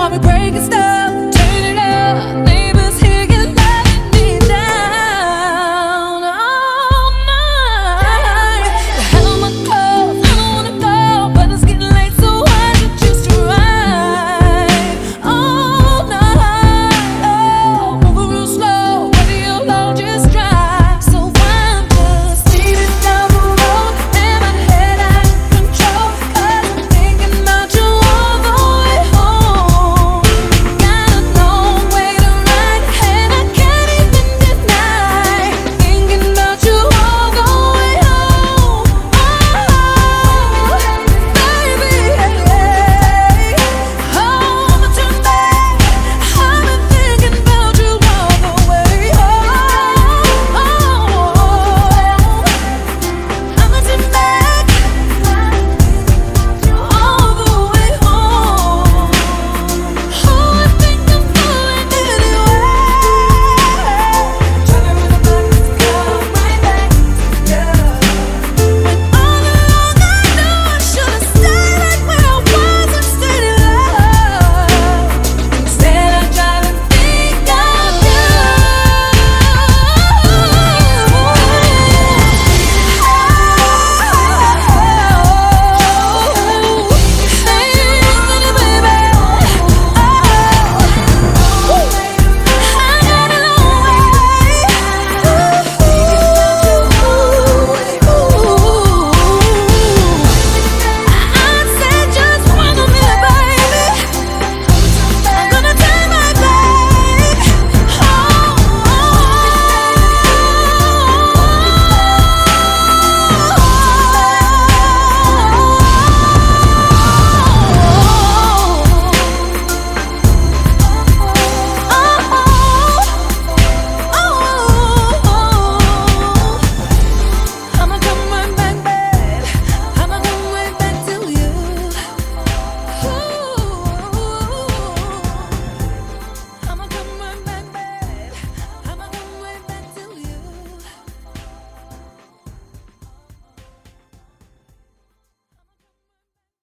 why we break it down?